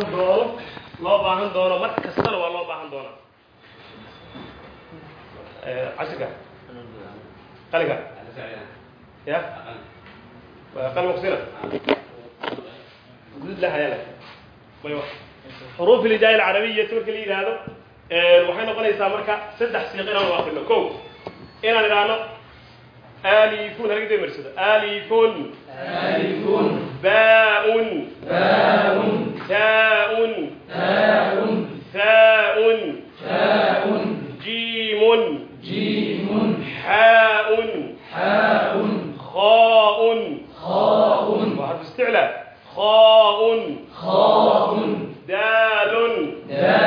baahan doono loo baahan doono mar kastana waa loo baahan doonaa. Casirka qalinka ya? Qalin makusina guud la hayala maywa xuruuf ilhijaaya alcarabiyati marka la yidhaahdo waxay noqonaysaa marka saddex siiq inaan u akrino ko inaan idhaahno alifun halka damarsado alifun alifun baun baun تاء تاء ثاء ثاء جيم جيم حاء حاء خاء خاء وحرف استعلاء خاء خاء دال دال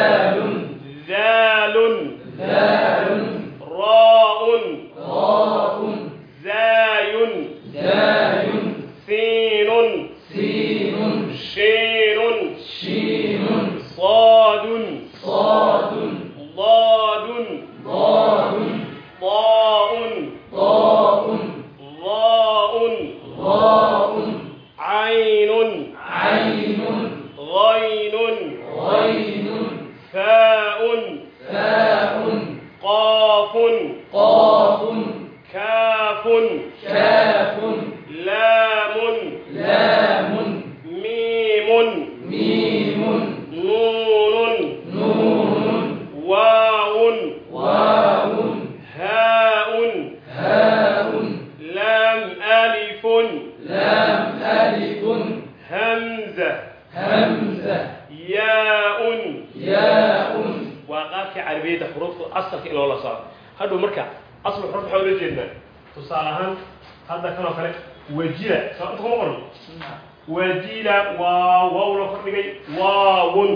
waamun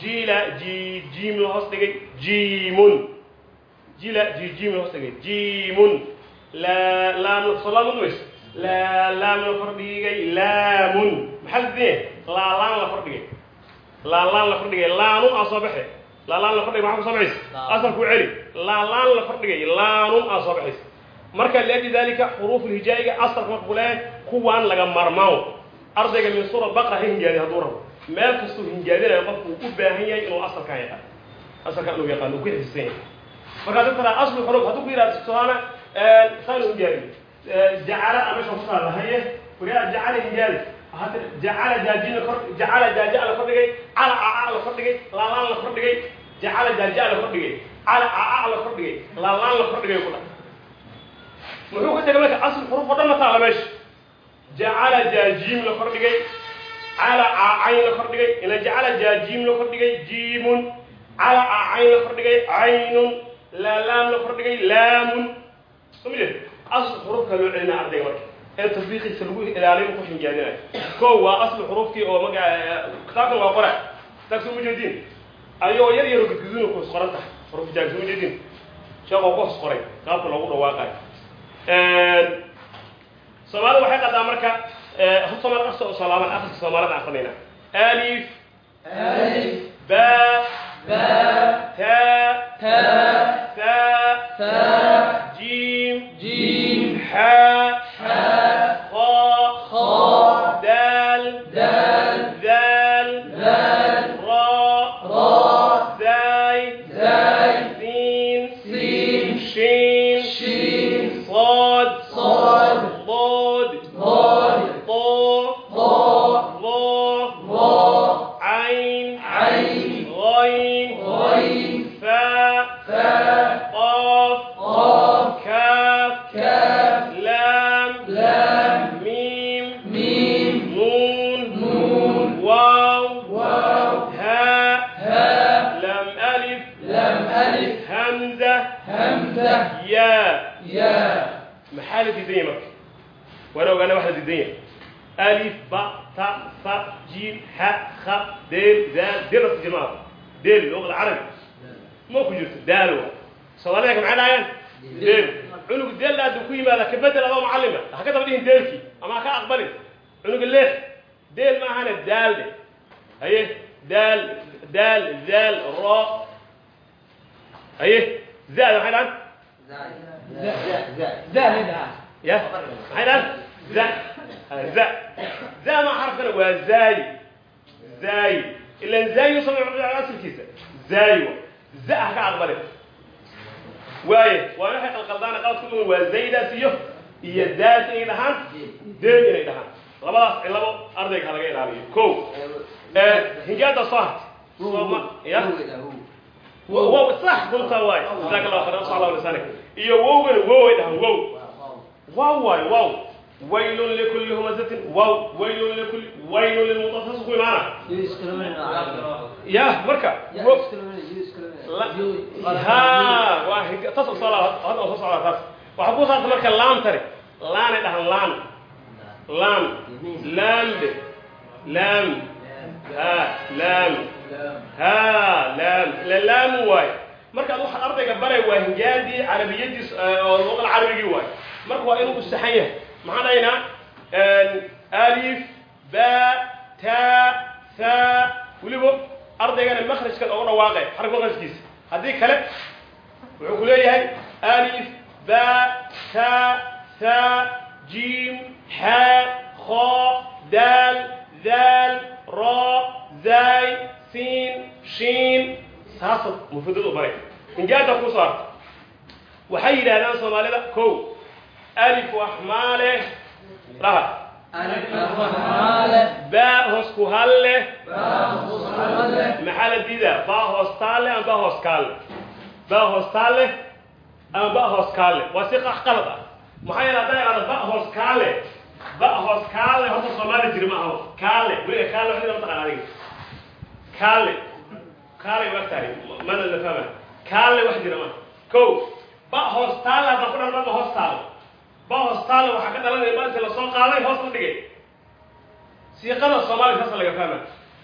jiila ji jiim la hoos dhigay jiimun jiila ji jiim la hoos dhigay jiimun laa laam soo laam udways laa laam la kordhigay laamun. Maxaa la dine laa laan la kordhigay laa laan la kordhigay laanun aa soo baxe laa laan la kordhigay maxaa ku soo baxays asal ku celi. Laa laan la kordhigay laanun aa soo baxays marka liajli dalika xuruuf lhijaa'iga asalka marka ku kuwaan laga marmaaw ardayga min suura baqra hingeedi hadduu rabo meel kastuu hinjaadinayo qofku u baahan yahay inuu asalkan yaqaan asalkan inuu yaqaan uu ku xisan yahay marka dad tara aslu xuruuf hadduu ku yidhahdo tusaale saan hinjaadi jacala ameesha ku taala haye. Wariyaa jacala hinjaadi hata jacala jaajina kor jacala jaaja la kordhigay cala aa la kordhigay laalaan la kordhigay jacala jaaja la kordhigay cala aa la kordhigay laalaan la kordhigay ku dha muxuu ka tegay marka asl xuruf oo dhan ma taala meesha? Jacala jaajiim la kordhigay cala cayn la kordhigay ila jacala jaajiim la kordhigay jiimun cala cayn la kordhigay caynun laalaam la kordhigay laamun soo jeed asl xurufka loo celinaa ardayga marka ee tatbiiqiisa lagu ilaaliyo ku xinjaadinayo ko waa asl xurufkii oo maga kitaabkan waa qora kitaabka soo mujeediin ayagoo yar yaro gudguduna ku hos qoran tahay xuruf jaag soo mujeediin sheekoo ku hos qoray qaabka loogu dhawaaqayo soomaalida waxay qadaa marka somaal qasta oo salaaman akhriska soomaalida aqrinayna alif ألف ba باء ta تاء tha ثاء jim جيم ha Zaayi wa. Za ha ka aqbale waaye waa waxay qalqaldaana qalad ku dhuman waa zaydaas iyo iyo daas inay dhahaan deen inay dhahaan. Labadaas cilabo ardayga ha laga ilaaliyo. Ko hingaada soo wow sax runta waay jazaaka allah khayran sal allah lisanik iyo wowgana wow ay dhahaan wow. Wow waay wow waylun likulli humazatin wow waylun likulli waylun lilmutaffis ku imaana ya marka ha waa hinga tas soo laa hadda soo socdaa taas waxaa ku saarta marka laam tari laanay dhahaan laan laan laamde laam ha laam ha laam la laam waay markaad waxa ardayga baray waa hingaadii carabiyadiis oo luqal carabigii waay marka waa inuu saxan yahay maxaan dhahaynaa alif ba ta tha weliba ardaygana makrajkan oga dhawaaqe xaraf makrajkiisa haddii kale wuxuu ku leeyahay alif ba ta tha jim xa kho dal dal ra zay siin shiin saasad mufadad u baray hingaada ku saarta waxay yidhahdaan soomaalida ko alif wax maale dhaha baa hoos ku halle. Maxaa la diidaa? Baa hoos taalle ama baa hoos kaalle? Baa hoos taalle ama ba hoos kaalle? Waa si qalad ah. Maxaa yeele haddaa idhahda ba hoos kaalle? Ba hoos kaalle horta soomaali jiri ma aho. Kaalle. Weliga kaalle waxay mataqaan adiga. Kaalle. Kaalle waa tahay. Mana la fahma. Kaalle wax jira ma. Ko ba hoos taalle haddaan ku dhahan ba hoos ba hoos taalle waxaa ka dhalanaya ba inta la soo qaaday hoos la dhigay. Siiqada soomaaliya saasa laga fahma.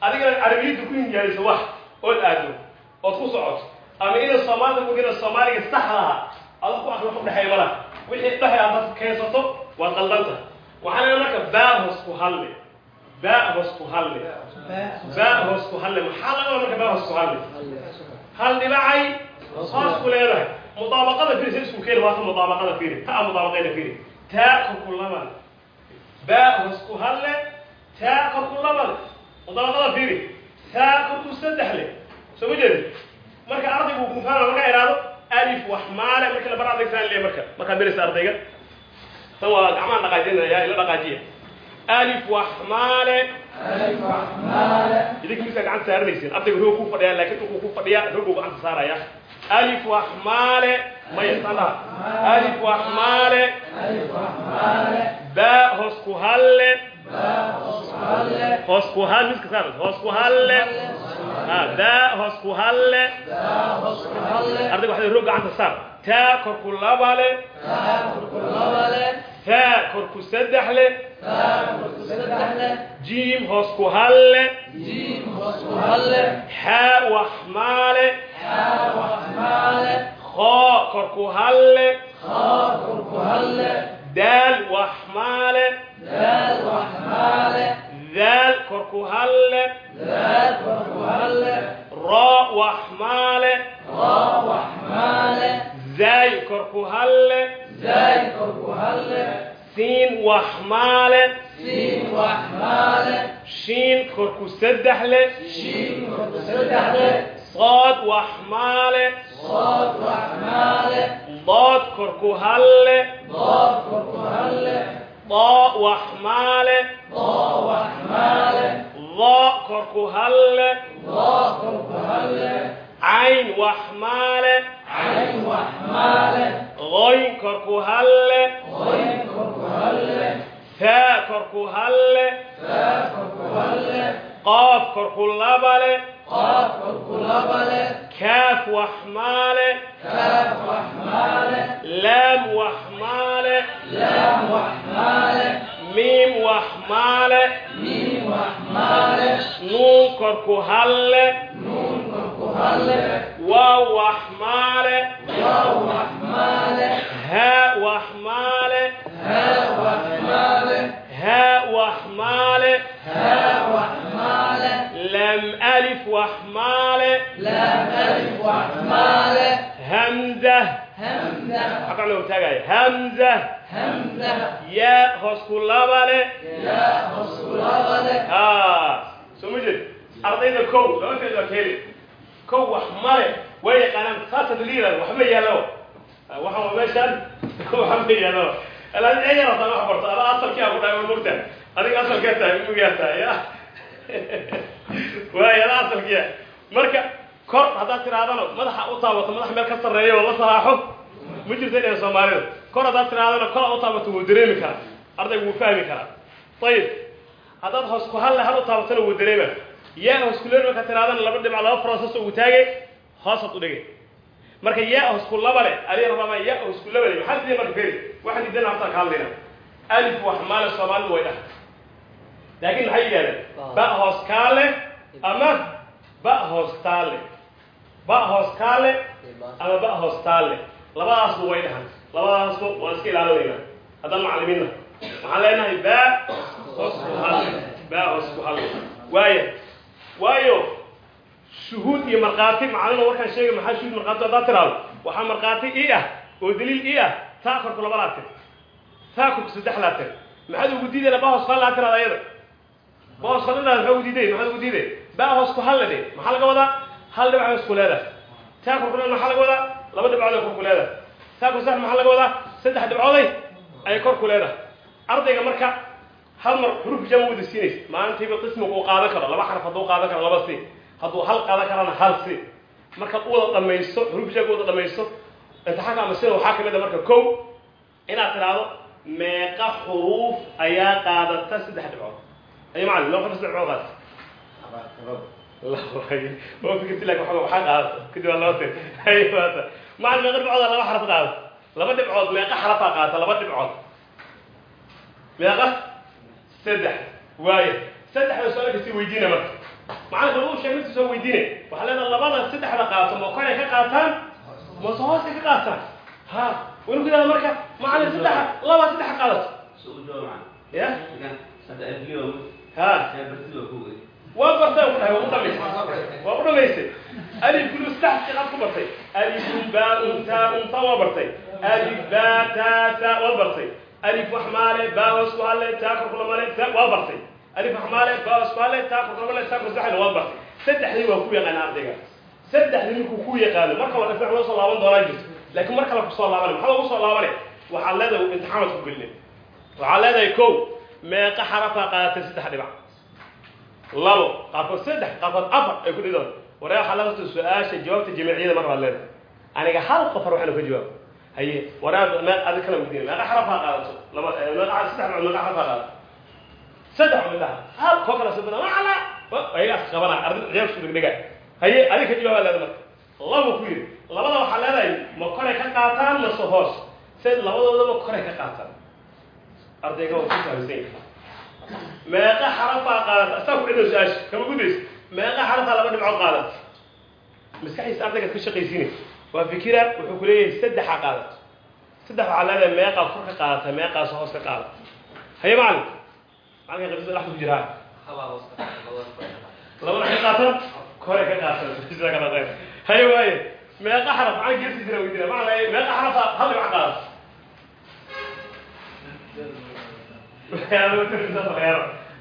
Adigana carabiyadda ku hinjaayso wax ood aado ood ku socoto ama ina soomaalida mugina soomaaliga saxdaha ada ku akla udhexeeya malaha wixii dhexe aad keensato waad qaldanta. Waxaa leedahay marka baa hoos ku halle baa hoos ku halle baa hoos ku halle maxaa laga marka baa hoos ku halle hal dhibacay hoos ku leedahay mudaabaqada firi si isku keeni waata mudaabaqada firi taa mudaabaqayna firi taa korku laba baa hoos ku halle taa korku laba mudaabaqada firi taa korku saddex le soo ma jeedin marka ardaygu ku fahma marka iraado alif wax maale marka la bar leeyahay marka markaa beraysa ardayga tan waa gacmaha dhaqaajinaya ila dhaqaajiya alif wax maale idinka miska gacanta saaranaysin ardayga roog ku fadhiya laakiin dhulku ku fadhiya rooguu gacanta saaraya alif wax maale maya sandhaha alif wax maale baa hoos ku halle. Hoos ku hal miska saar hoos ku halle. Ha baa hoos ku halle. Ardayga waxay roog gacanta saar taa korku laba le taa saddex le jiim hoos ku halle xaa wax maale khoo korku halle daal wax maale daal korku halle siin wax maale shiin korku saddex leh sood wax maale dood korku hal leh doo wax maale doo korku hal leh cayn wax maale qoyn korku hal leh وحمالة غين كركو هلة ثاء كركو هلة قاف كركو لبلة كاف وحمالة لام وحمالة ميم وحمالة نون كركو هلة واو وحمالة هاء وحمالة هاء وحمالة لم ألف وحمالة همزة حقا لهم تاقاي همزة يا هسكو لبالة آه سمجد ardayda kow laba feed waa keeli kow wax male way yaqaanaan saasa daliila waxba yaalo waxaan waa meeshaan waxba yaalo alaan eeyar hataa wax barto ada asalkii aa ku dhahay wal mugta adiga asalkee tahay mugaa tahay ya waay ada marka kor haddaad tirahdana madaxa u taabato madax meel ka sarreeya oo la salaaxo ma jirta dhehen soomaalida kor haddaad tirahdana kor u taabato wuu dareemi karaa. Ardaygu wuu fahmi karaa. Ayib haddaad hoos ku halle hal u taabatona wuu dareema yaa hoos ku leer marka tirahdana laba dhibc laba process ugu taagay hoosaad u dhigay. Marka yaa hoos ku laba le adiga rabama yaa hoos ku laba le maxaa diiday marka feri? Waxaan diidana horta ka hadlayna. Alif wax maale soomaalidu way dhah laakiin maxay yidhahdeen ba hoos kaale ama ba hoos taale ba hoos kaale ama ba hoos taale labadaasba way dhahan labadaasba waan iska ilaalinayna haddaan macalimiinna waxaan leenahay ba hoos ku ba hoos ku waaya waayo shuhuud iyo markhaati macalina warkaan sheegay maxaa shuhuud markhaati haddaad tiraado? Waxaa markhaati ii ah oo daliil ii ah taa korku laba laatir taa korku saddex laatir maxaad ugu diidayna ba hoos ku halle aa tiraada ayada halle maxaa diiday maxaad ugu diiday ba hoos halle de maxaa laga wadaa? Hal dhibc hoos ku leedahay? Taa korku leeda maxaa laga wadaa? Laba dhibcood ay kor ku leedahay. Taa saddex maxaa laga wadaa? Saddex dhibcooday ayay kor ku leedahay. Ardayga marka hal mar xuruf jama wada siinaysa maalintiiba qismiga uu qaadan karo. Laba xaraf hadduu qaadan karo laba si hadduu hal qaadan karana hal si markaad u wada dhamaysto xuruf jaga wada dhamaysto imtixaanka ama sida waxaa ka mid a marka kow inaad tidhaahdo meeqa xuruuf ayaa qaadata saddex dhibcood ay saddex fikirti laakin waxaa waxaa qaadata kadib waa maata macalin meeqa dhibcooda laba xaraf qaadata laba dhibcood meeqa xarafaa qaadata laba dhibcood. Meeqa? Saddex. Waaya saddexda su'aal kasi weydiina marka. Macalinka lagu sheeg midka soo weydiine. Waxaa leedaha labada saddexda qaato. Ma koray ka qaataan? Mase hoosay ka qaataan? Ha. Waynu ku yidhahda marka macalin saddexa laba saddexa qaadato. Ya waa bartay ku dhahay waa waa u dhamaysay alif kulu saddex siqaad ku bartay. Alifun baa-un taa-un taa waa bartay. Alif baa taa taa waa bartay. Alif wax maale baa halle taa waa bartay. Alif wax maale baa hoos ku halle taa taa waa bartay. Saddexdii waa ku yaqaana ardayga. Saddexdii ninkuu ku yaqaano marka dhafeec loo soo laaban doonaa jirto. Laakiin marka la ku soo laabanay maxaa lagu soo laabanay waxaad leedahay imtixaanad ku waxaad leedahay kow meeqa xarafaa qaadatay saddex dhibac. Labo qaarkood saddex qaarkood afar ay ku dhidoon. Waree waxaa laga soo su'aasha jawaabta jamiiciyada mar baad leedahay. Aniga hal qofar waxaanu ka jawaabo haye waraa mee adi kala weydiina meeqa xarafaa qaadato. Laba meeqa saddex meeqa xarafaa qaadato. Saddex midhaha hal koo kala sabada macala ayaga as qabana arday ciyaar isku dhigdhiga haye adi ka jawaabaa leeda marka. Laba ku yiri labada waxaa leedahay ma koray ka qaataan mase hoos. Sid labadoodaba koray ka qaataan ardayga ku fahamsan yahay meeqa xarafaa qaadata asaa ku dhido su'aasha kama gudaysa meeqa xarafaa laba dhibcood qaadata. Maskaxdiisa ardaygaad ka shaqaysiinay waa fikira wuxuu ku leeyahay saddexa qaadato saddex waxaa leedahay meeqaa kor ka qaadata meeqaas hoos ka qaadata. Haye macalin macalinka qabisa dhexda ku jiraa labada ka qaatan kore ka qaatan haye waaye meeqa xaraf macalin geesi jira. Weydiina macalin meeqa xarafa hal dhibco qaadata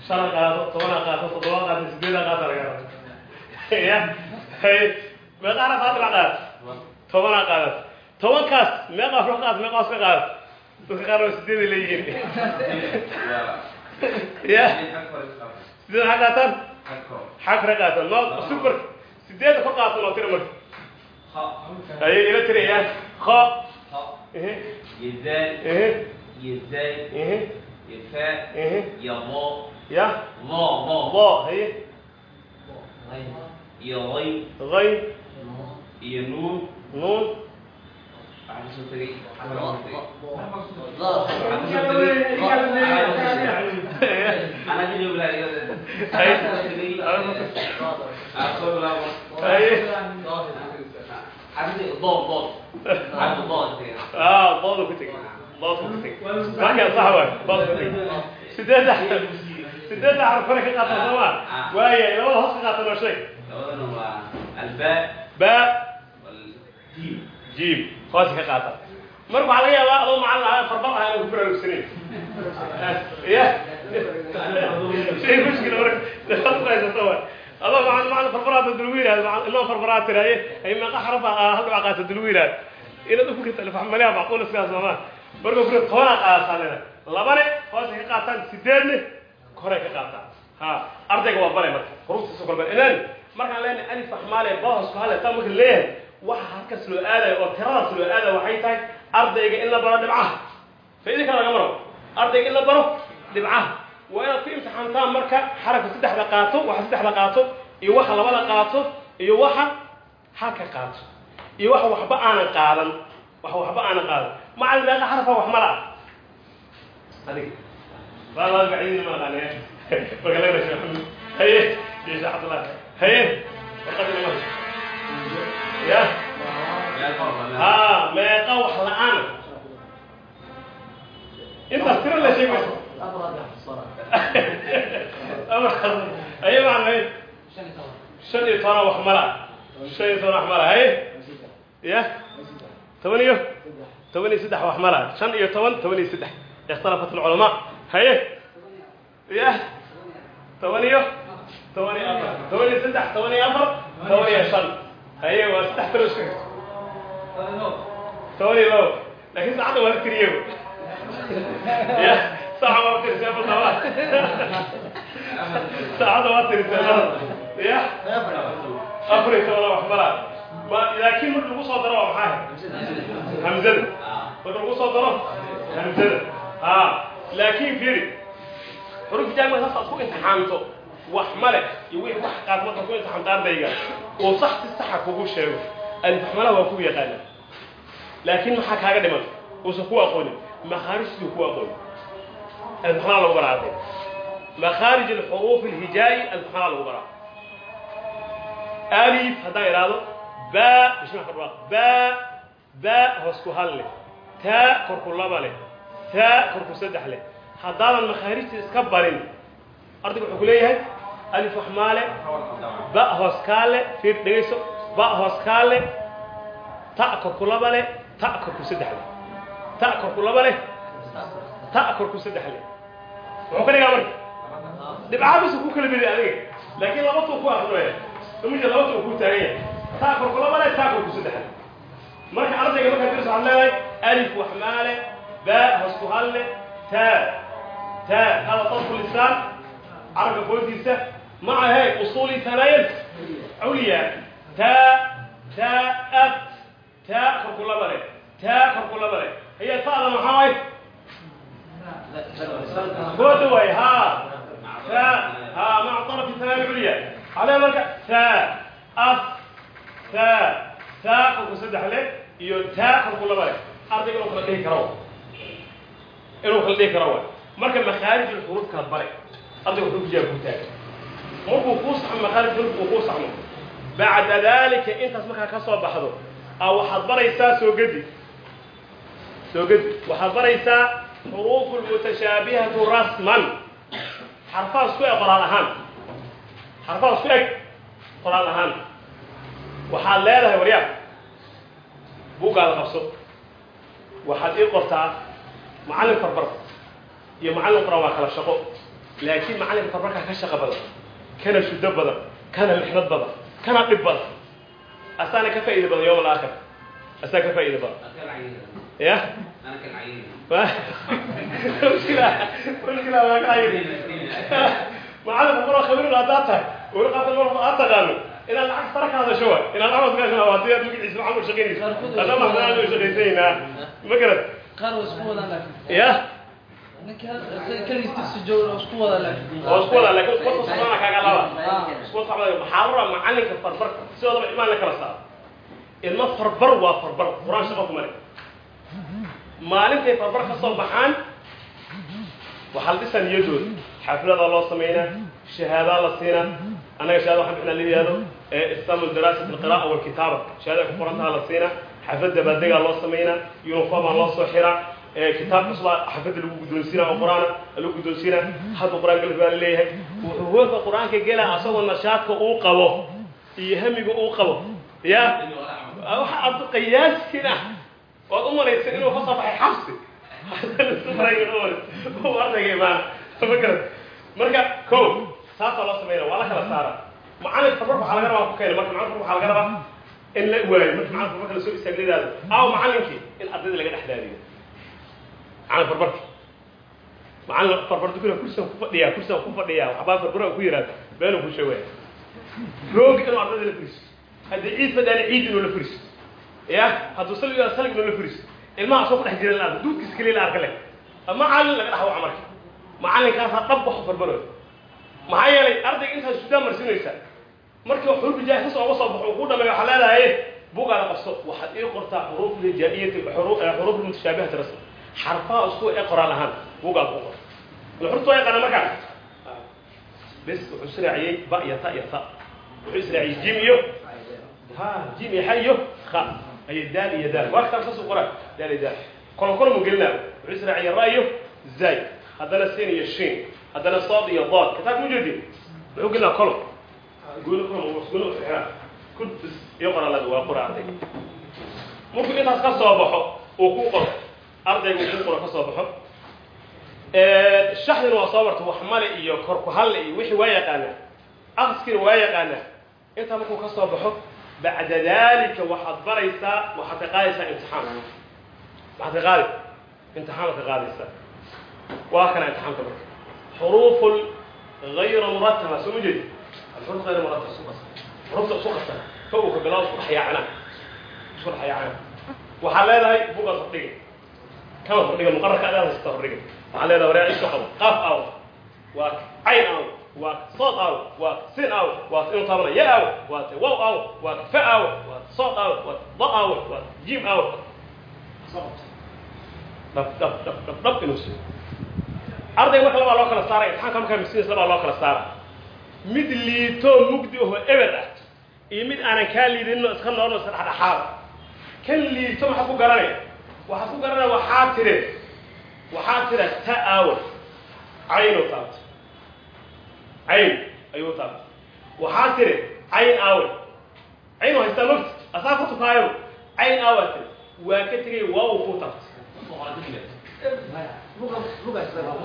shan qaato toban qaato toddoba qaato sideed qaato laga rabo ya haye meeqa xaraf hal dhibco qaadata tobanaa qaadato tobankaas meeqa afro qaad meeqa hoos ka qaadato dadka qaar waa sideeday leeyihiin. Ya sideed maxaa qaataan? Xakra qaataan. No super. Sideeda kor qaato noo tira marka. Haye ila tira ya يا فاء ايه يا ضاء يا ضاء ضاء ضاء هي يا غي غي يا نون نون عارف ضاد ضاد عارف ضاد اه ضاد كنت كده sideedda sideedda xaraf kore ka qaatan sooma waaya labada hoos ka qaatan oo sheeg الباء ba والجيم jiib hoos ka qaatan marka waxaa laga yaabaa adoo macalin ahaa farbar ahaa inuu ku baraarugsaneyn ya shay mushkila marka ku haysato waay adoo macan macan farfaraata dulgu yidhahdo ilmaa farfaraa tiraaye ay meeqa xarafa hal dhibac qaata dulgu yidhahdo inaad ufikirta alfaxmaliha macquul sidaas maamaa marka furi tobanaa qaadataa labane hoosay ka qaataan. Sideedne koray ka qaataan. Ha ardayga waa bare marka. Xuruuftiisa kala bare ilan markaan leenahay alif axmaale bahosku hale taa marka leeyahay waxa halkaas loo aadayo oo tiradaas loo aadayo waxay tahay ardayga in la baro dhibcaha faaidi kale laga maro ardayga in la baro dhibcaha waa inaad ku imtixaantaan marka xarafka saddexda qaato waxa saddexda qaato iyo waxa labada qaato iyo waxa halka qaato iyo waxa waxba aanan qaadan waxa waxba aanan qaadan macal meeqa xarafa wax mala ah adiga. Waa waa bacdiina ma aqaanaya marka laga dhashay maxamed. Haye sheekh cabdullah haye warqadina ma ya? ها meeqa wax la'aan. Intaas tiro la sheegayso aye maanay shan iyo toban wax mala shan iyo toban wax mala haye? Ya toban iyo toban iyo saddex wax mala shan iyo toban toban iyo saddex اختلفت العلماء هي يا toban iyo toban iyo afar toban iyo saddex toban iyo afar toban iyo shan haye waa saddex tiro isku xigto toban iyo labo laakiin saacadda waa la tiriye ya saaca waa tirisee badnaba saacadda waa tirisee ya afar iyo toban wax mala ma laakiin marka lagu soo daro waa maxaa hamzada. Marka lagu soo daro hamzada. Ha laakiin fiiri. Xuruf jaamia saas aad ku imtixaanto. Wax male iyo wixii wax qaad marka ku imtixaanto ardayga oo sax si saxa kugu sheego. Alifxmalaha waa ku yaqaana laakiin maxaa kaaga dhiman? Uusan ku aqoonin. Makaarijtuu ku aqoonin alifxmalaha lagu baraa arday makhaarij alxuruuf alhijaa'i alifxmalaha lagu baraa alif haddaan idhaahdo ba bishma ka dhawaaq ba ba hoos ku hal leh taa korku laba leh taa korku saddex leh. Haddaadan makaarijta iska barin ardaygu wuxuu ku leeyahay alif wax maale ba hoos kaale fiir dhegayso ba hoos kaale ta korku laba leh ta korku saddex leh. Ta korku laba leh ta korku saddex leh. Taagan yahay ta korku laba leh ta korku saddex leh marka ardayga markaa dirsa waxaad leedahay alif wax maale ba hoos ku hal leh ta تاء هذا طرف اللسان عرف فوزيسة مع هيك أصول ثنايا عليا تاء تاء أت تاء كل بلد تاء كل بلد هي تاء محاوي بودوي ها تاء ها مع طرف الثنايا العليا على مركز taa taa kolku saddex leh iyo taa kolku laba leh. Ardayga inuu kala dhihi karo. Inuu kala dhihi karo. Way marka makhaarij ulxuruuf kala bare. Ardayga wuxuu kujiraa guutaaga markuu kuu saxmo makhaarij ulxuruuf uu kuu saxmo. Bacda dalika intaas markaa ka soo baxdo a waxaad baraysaa soo gedi. Soo gedi. Waxaad baraysaa xuruufu lmutashaabihatu rasman. Xarfaha isku eg qoraal ahaan. Xarfaha isku eg qoraal ahaan waxaad leedahay waryaab buuggaada qabso waxaad ii qortaa macallin farbar iyo macallin quraan waa kala shaqo. Laakiin macallinka farbarkaa ka shaqo badan kana shuddo badan kana mixnad badan kana dhib badan. Asaana ka faa'iida badan yowm alaakhir asaa ka faa'iida badan. Ya? Macallinka quraan khabiirun haddaad tahay. Weli qaabka aad taqaano inaad lacag sara ka hadasho wa inaad lacag ka hadasho waa sidaad magaciisa maxamed u shaqaynaysa hadda maxaan u shaqaysanayna ma garad qaar waa isku laakiin ya waa isku wada laakiin oo isku wada laakiin isku wada saxana kaaga laba sidoodaba imaan la kala saaro ilmo farbar waa farbar quraan leh maalintay farbar ka soo baxaan waxaa la dhisaa niyadooda xaflada loo sameynaa shahaadaa la siinaa annaga shahada waxaan bixinaa la yidhahdo islaamu daraasat alqira'a walkitaaba shahada ku qorantaha la siinaa xafladda baadegaa loo sameynaa uniformaa loo soo xiraa kitaab cusba xafadda lagu guddoonsiinaa oo qur'aana lagu guddoonsiinaa hadda qur'aan galif baa la leeyahay wuxuu hoolka qur'aanka gelaa asagoo nashaadka uu qabo iyo hamiga uu qabo. Ya waxa aad qiyaasin ah waad u malaysa inuu ka soo baxay xabsi. Ardayga imaana ma garat marka ko saasaa loo sameynaa waa la kala saara. Macalinka farbarka waxaa laga rabaa ku keena marka macalinka waxaa laga rabaa in la waayo marka macalinka farbarka la soo istaaglaydaado aw macalinkii in ardayda laga dhex daadiyo. Macalin farbarka macalin farbarka kuna kursigan ku fadhiyaa kursigan ku fadhiyaa waxbaa farbara ku yiraahdo beenu ku sheegaya roog inuu ardayda la furiso haddii ciid fadhaana ciid inuu la furiso ya hadduu salg salg inuu la furiso ilmaha asoo ku dhex jira la arka duudkiisa keliya la arka le macalin laga dhaxwaca marka. Macalinkaasaa dhab wax farbaroy maxaa yeelay ardayga intaad sudaan marsinaysa markii wax xuruf hijaai ka soo uga soo baxo uu ku dhameeyo waxaa leedahay bugaa la qabso waxaad ii qortaa xuruuf hijaa'iyati xuruuf mutashaabihati rasm xarfaha isku ee qoraal ahaan bugaa ku qor xurufta waa yaqaana markaa? Bes wuxuu israaciyey ba iyo ta iyo ta. Wuxuu israaciyey jim iyo ha jim iyo xa iyo kha. Ayo daal iyo daal. Waa kitaab saas u qoraa daal iyo daal. Kolon kolon mu gelinaa wuxuu israaciyey ra iyo zay haddana sin iyo shin haddana sood iyo dood kitaabka mu jeedi muxuu gelinaa kolon guula kolon guula uxiraa kudbis iyo qoraalada waa qora ardayga markuu intaas ka soo baxo uu ku qoro ardayga uu ku qoro ka soo baxo shaxdina waa soo marta wax male iyo korku halle iyo wixii waa yaqaanaa. Akriskiina waa yaqaanaa. Intaa markuu ka soo baxo bacda dalika waxaad baraysaa waxaad ka qaadaysaa imtixaan. Waxaad ka qaadi imtixaanaad ka qaadaysaa. Waa kana imtixaanka marka xuruuf غayra murataba soo ma jeedi alxuruf غayra murataba xurufta isku qasta fa uu ka bilaabo isku dhaxyaacana isku dhaxyaacana waxaa leedahay bugaas hordhiga kama hordhiga muqararka adaad haysta hordhiga waxaa leedahay waraa isku qabo qaaf aaw waa cayn aaw waa sood aaw waa sin aaw waa inuu taabana ya aaw waa te wow aaw waa fa aaw waa sood aaw waa da aaw waa jim aaw dhab dhab dhab dhab dhab inuu siiyo ardayga marka labaa loo kala saaray imtixaanka markaa misiis labaa loo kala saara. Mid liito mugdi aho eber ah iyo mid aanan kaa liidinno iska noorno iska dhexdhexaada kan liito maxaad ku garanaya waxaad ku garanaya waxaa tire waxaa tira ta aawa caynu taabta cayn ayuu taabta waxaa tire cayn aawe cayn haystaa mafti asaa ku tukaayo cayn aawa tire waa ka tegay waa uu ku taabta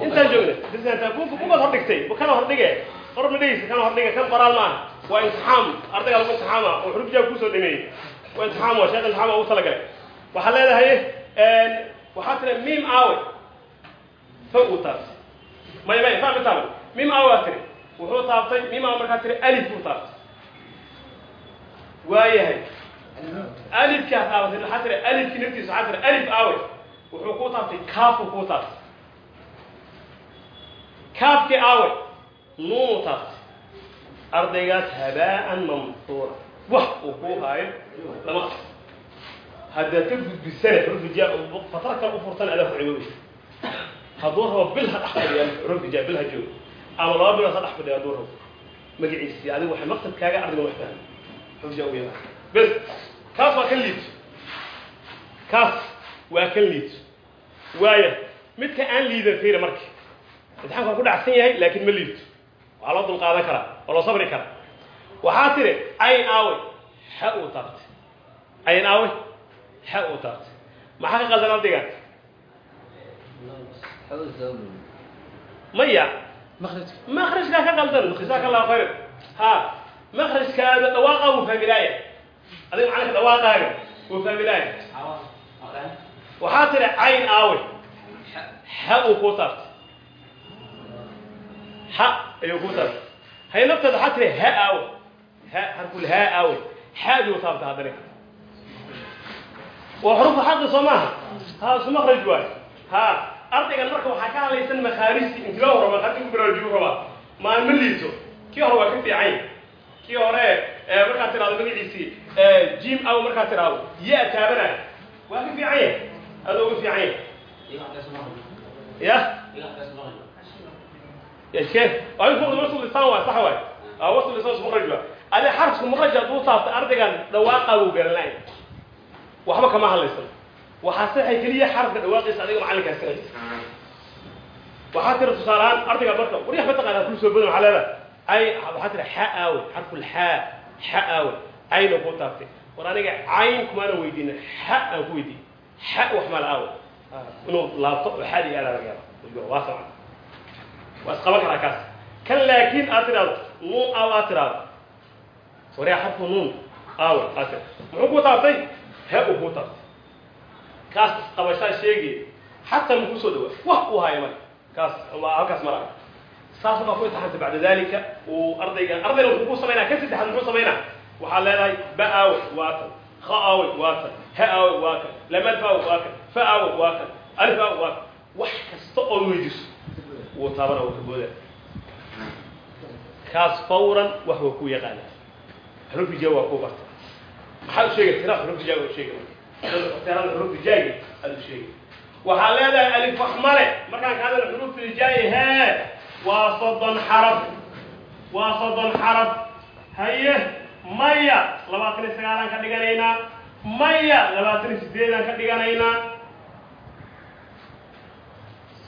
intaan joogna bugaad hordhigtay kana hordhige qor midhaysa kana hordhige kan qoraal maaha waa imtixaam ardayga lagu imtixaama oo xuruf jaab ku soo dhameeyey waa imtixaam waa sheekh imtixaam ugu talagalay waxaa leedahay waxaa tira mim aawe fa uu taabtay may may fa ma taaban mim aawe waa tiri wuxuu taabtay mim aawe markaa tiri alif buu taabtay waayahay alifkaa taabatay waxaa tira alifkii naftiisa waxaa tira alif aawe wuxuu ku taabtay kaafuu ku taabtay kaafkii aawe nuunu taabtay ardaygaas habaa'an mamsuura wax uu kuu haayo lama. Arko haddaad ka gudbisane xurufija fatro kale u furtan adaa ku ciboobaysa hadduu rabo bil ha dhex fadhiya xurufija bil ha joogo. Ama laba bilood ha dhex fadhiya hadduu rabo. Magaciisi adigu waxay maqsadkaaga ardayga wax fahmi xurufija ugu yaraa bes kaas waa imtixaankan ku dhacsan yahay laakiin ma liibto waxaa loo dulqaadan karaa oo loo sabri karaa. Waxaa tiri ayn aawe xa uu taabtay. Ayn aawe xa uu taabtay. Maxaa ka qaldan ardaygaan maya. Makrajkaa ka qaldan. Jasaaka allahu khayr ha makrajkaada dhawaaqaa wuu fahmilaaya adiga macnaka dhawaaqaaga wuu fahmilaaya waxaa tiri cayn aawe xa uu kuu taabtay ha ayuu kuu taabtay. Hay nafteeda waxaa tiri ha aawe. Ha harkul ha aawe. Haaduu taabtay haddana waa xurufa xaqi soo maaha. Ha isku makraj waay. Ha ardaygan marka waxaa ka hadlaysan makaarijtii inti loo horo makaarijti ku baraarujiyu rabaa maalma liito. Kii hore waa ka fiican kii hore markaad tiraado magaciisii jim aw markaad tiraado yaa taabanaya. Waa ka fiican yahay. Adoo uga fiican yahay. Ya يشكي وأنا فوق وصل لسان واحد صح واحد أو وصل لسان اسمه رجل هذا حرف مرجع توصل أرجع دواقة وقرنين وحما كما هالسن وحاسة هي كلية حرف دواقة صديق معلك السنة وحاتر تصالان أرجع برضه وريح بتقى كل سبب على هذا أي حاتر حاء أو حرف الحاء حاء أو عين وقطعته ورانا عين كمان ويدين حاء أو ويدين حاء وحمل أو إنه لا طب حادي على رجال واسع waa isqaban karaa kaas. Kan laakiin aad tiraado nu aw aad tiraado waryaa xarfu nuun aawe ate muxuu ku taabtay? He uu ku taabtay. Kaas qabashaa sheegi xataa ma ku soo dhawaa wax uu haya marka. Kaas waa halkaas mara saas markaa ku imtixaanta bacda dalika uu ardayga ardayna wuxuu ku samaynaa? Ka saddexaad muxuu samaynaa? Waxaad leedahay ba aawe waa kan. Ha aawe waa kan. He aawe waa kan. Lamalf aawe waa kan. Fa aawe waa kan. Alif aawe waa kan. Wax kasta oo weydiiso wuu taabana wuu ka booda. Kaas fawran wax waa ku yaqaana. Xuruf ijaa waa ku barta. Maxaa u sheegay tira xuruf ijaa waa sheegay? Aad u waxaa leedahay alif male markaan ka hadal xuruf ijaayi hee waa soddon xaraf waa soddon xaraf haye maya labaatan iyo sagaalaan ka dhiganaynaa maya labaatan iyo sideedaan ka dhiganaynaa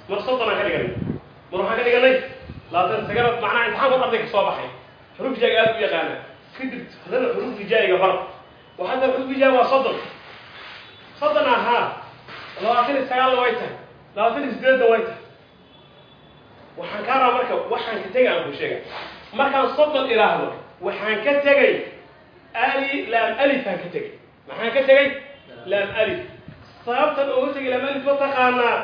mar soddonaan ka dhiganay mar waxaan ka dhiganay labaatan iyo sagaal macnaha imtixaanka arday ka soo baxay xuruf ijaaga aad u yaqaana kadib hadana xuruf ijaayiga bar taa xuruf ijaaga waa soddon soddon ahaa labaatan iyo sagaalna way tahay labaatan iyo sideedna way tahay waxaan kaa rabaa marka waxaan ka tegay aan ku sheega markaan soddon idhaahdo waxaan ka tegay ali laam alifaan ka tegay maxaan ka tegay laam alif. Sababtan ooga tegay laam alif ma taqaanaa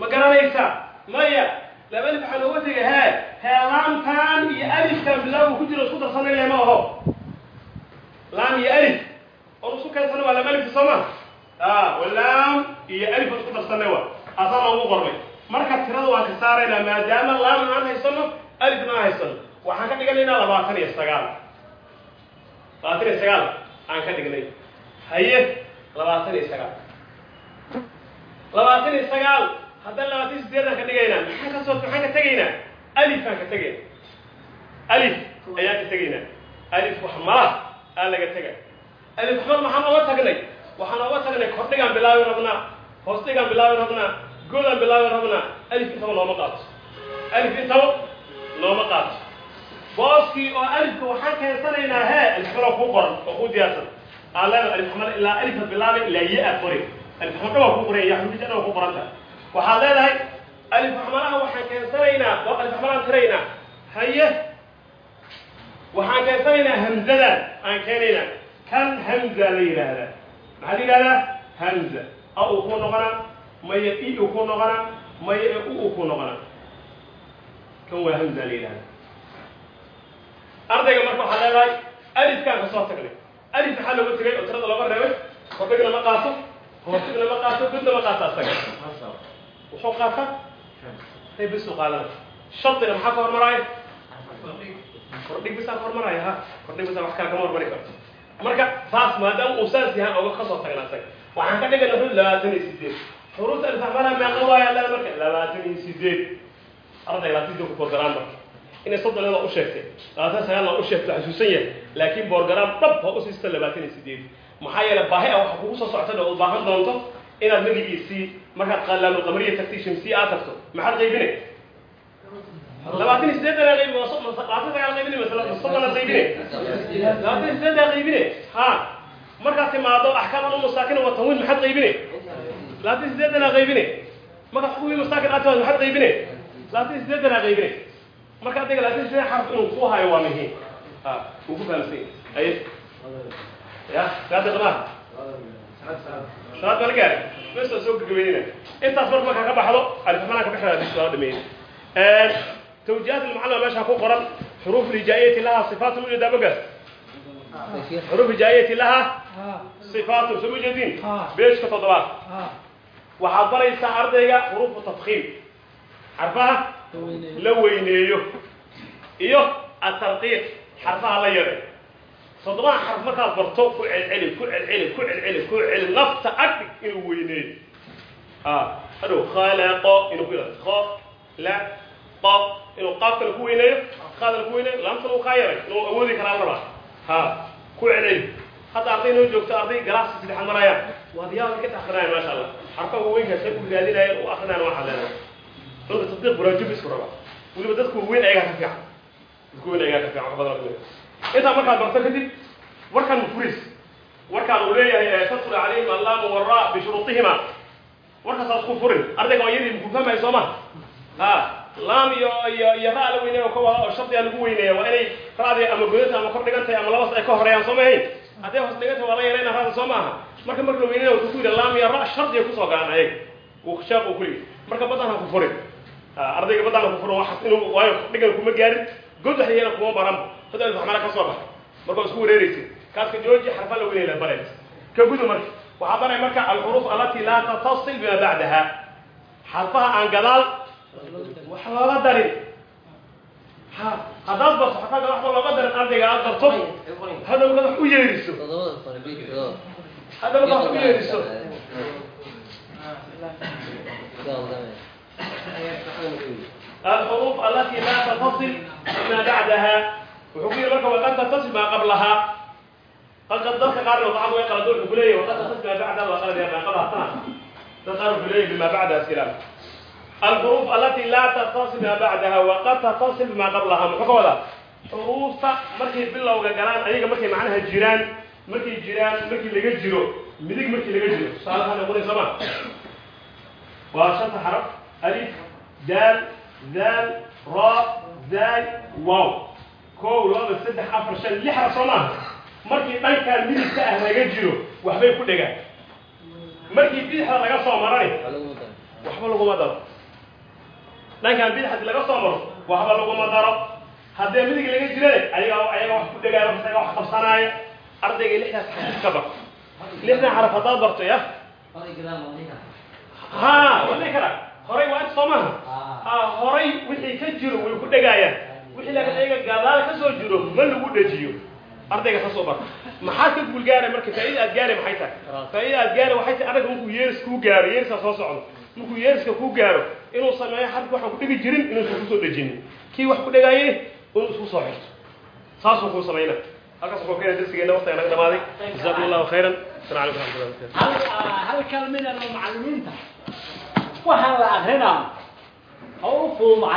ma garanaysaa maya laam alif waxaan ooga tegay hee heelaamtaan iyo alifkan bilaabu ku jiro isku darsanay lema aho laam iyo alif oon isku keensana waa laam alifka sooma? A walaam iyo alif isku darsanay wa asaa loogu qormay. Marka tirada waan ka saaraynaa maadaama laam aan haysano alifna aan haysano waxaan ka dhiganaynaa labaatan iyo sagaal. Labaatan iyo sagaal aan ka dhignay. Haye labaatan iyo sagaal. Labaatan iyo sagaal haddana labaatan iyo sideed aan ka dhigaynaa maxaan ka soo maxaan ka tegaynaa? Alifaan ka tegayna alif ayaan ka tegaynaa. Alif wax mala aan laga tegay. Alif waxmal maxaan oga tagnay. Waxaan oga tagnay kordhigaan bilaabi rabnaa hoos dhigaan bilaabi rabnaa godaan bilaabi rabnaa. Alif intaba looma qaato. Alif intaba looma qaato. Booskii oo alifka waxaan keensanaynaa hee alifmaloo kuu qoran oo kuu diyaarsan. Aan leedahay alifxamal ilaa alifa bilaabay ilaa ya-a qori alifxamal waa kuu qoran ya xurufijana waa ku qoranta waxaad leedahay alifxamalaha waxaan keensanaynaa oo alifxamalaan tiraynaa haye waxaan keensanaynaa hamzadan aan keenaynaa kan hamza la yidhaahdaa maxaa la yidhahdaa hamza. A uu kuu noqonaa maya i uu kuu noqonaa maya e u uu kuu noqonaa kan waa hamza la yidhahdaa ardayga marka waxaa leedahay alifkaan ka soo tagnay. Alif maxaa looga tegay oo tirada looga reebay kordhigna ma qaato hoostigna ma qaato gudna ma qaato asaga wuxuu qaataa hay bisu qaadana shardiga maxaa ka hormaraayo? Kordhig bisaa ka hormaraayo ha? Kordhig bisaa wax kale kama hormari karto. Marka saas maadaama uu saas yahay oga ka soo tagna asaga waxaan ka dhigana xul labaatan iyo sideed. Xuruufta alfaxmalaha meeqa waaya leeda marka labaatan iyo sideed. Ardayga labaatan sideed ku kordaraan marka. Inay soddon iyadoo u sheegtay. Labaatan sagaalna u sheegtay xasuusan yahay. Laakiin boorgaraam dhab ha u siista labaatan iyo sideed. Maxaa yeelay baahi ah waxa kugu soo soctan oo u baahan doonto inaad magigiisii markaad qallaamul qamariya tagtay shamsiya aad tagto maxaad qaybine? Labaatan iyo sideed aa qaybi labaatan sagaal qaybine labaatan iyo ha markaad timaado axkaam al masaakin wa tanwiin maxaad qaybine? Labaatan iyo qaybine? Markaad xukumi masaakin aad timaado maxaad qaybine? Labaatan iyo qaybine? Marka adiga laakin sidee xarf inuu ku hayo waa muhiim. Ha uu ku fahamsan aye ya saada qamaa salaad baa la gaaray bes waa soo gagabeynina intaas marka markaa ka baxdo alifxamalaan ka baxda bis waa dhameeyey tawjihaat almucallama meesha ku qoran xuruuf lijaayati laha sifaatun u jeedaa bogaas xuruuf lijaayati laha sifaatun soo ujeedin beeshka toddobaad. Waxaad baraysaa ardayga xuruufu tafkiim xarfaha la weyneeyo. iyo atarqiiq xarfaha la yare toddobaha xarf markaad barto ku celceli ku celceli ku celceli ku celi nafta adhig inuu weyneeyo. A hadhow khalaqo inuu ku yidhahdo kho la qo inuu qaafkana ku weyneeyo qaadana ku weyneeyo laamtana uu kaa yaray inuu awoodi karaa rabaa. Ha ku celceli. Hadda arday noo joogto arday galaaska saddexaad marayaan waad yaaba ka akrinayaan maasha allah xarfaha waaweynkaasay u raadinayaan u akrinayaan waxaa leedahay cunka tadbiiq buraajib isku raba. Weliba dadku weyn ayagaa ka fiican. Dadku weyn ayagaa ka fiican wax badan intaa markaad barto kadib warkaan mufuris warkaan uu leeyahay tadkhulu calayhim allaamu waraa bishuruutihima warkaasaa isku furin. Ardayga waa yadii muku fahmaya soo ma? Ha laam iyo iyo iyo ra la weynaya oo ka wada oo shardiga lagu weynaya waa inay raadi ama godanta ama kor dhigan ama labas ay ka horeeyaan soo mahayn hadday hoos dhigan waa la yarayna raada soo maaha marka marka la weynaya wuxuu ku yidhi laam iyo ra shardiga ku soo galaan ayaga uu sheekh uu ku yidhi. Marka badan ha ku furin. Ardayga badan ha ku furin waxaas inuu waayo dhigan kuma gaarin. God waxyana kuma baranba saddex maxmala ka soo baxay markaa isku wareeraysa kaaska jooji xarfa lagu leela baray ka gudu marka. Waxaa banay marka alxuruf alati laa tatasil bima badaha xarfaha aan gadaal wax looga darin. Ha haddaad baso xarfaha gadaal wax looga darin ardayga aad qabto hadaba wax u yeeriso. hadaba ka wax u yeeriso. الحروف التي لا تتصل بما بعدها وحكي لك وقد تتصل ما قبلها قد قدرك قارن وطعم ويقرا دول بليه وقد تتصل ما بعدها وقال ما قبلها تقارن بليه بما بعدها سلام الحروف التي لا تتصل بما بعدها وقد تتصل بما قبلها محكوة حروف مركي بالله وقالان أيها مركي معناها جيران مركي جيران مركي لقى جيرو مديك مركي لقى جيرو صالحا نقول سما وشرط حرف ألف دال ذال راء زاي واو كو لaba saddex afar shan lix soo maaha markii dhankaan midigta ah laga jiro waxbay ku dhegaan markii bidixda laga soo marani waxba laguma daro dhankaan bidixda laga soo maro waxba laguma daro haddee midig laga jirane ayaga ayaga wax ku dhegaaya isaga wax qabsanaaya ardayga lixdaas xaraf ka bar lixdan xaraf haddaad barto ya ha waa dhihi karaa horay waa int soo maaha ha horay wixii ka jiro way ku dhegaayaan wixii laga ayaga gadaal ka soo jiro ma lagu dhejiyo ardayga ka soo bar maxaad ka guulgaaray marka faa'iida aad gaaray maxay tahay? Faa'iida aad gaaray waxay tahay ardayga markuu yeeris kuu gaaro yeerisaa soo socdo. Markuu yeeriska kuu gaaro inuu sameeyo xarki waxaan ku dhigi jirin inuusan ku soo dhejinin kii wax ku dhegaayey inuu isku soo xirto. Saasuu kuu samayna halkaas wuxuu keenay darsigeena waqtiga naga dhamaaday jazaakum allahu khayran asalamu calaykum waraxmatullahi wabarakatu hal kalmina oo macallimiinta waxaan la akrinaa oo u fududahay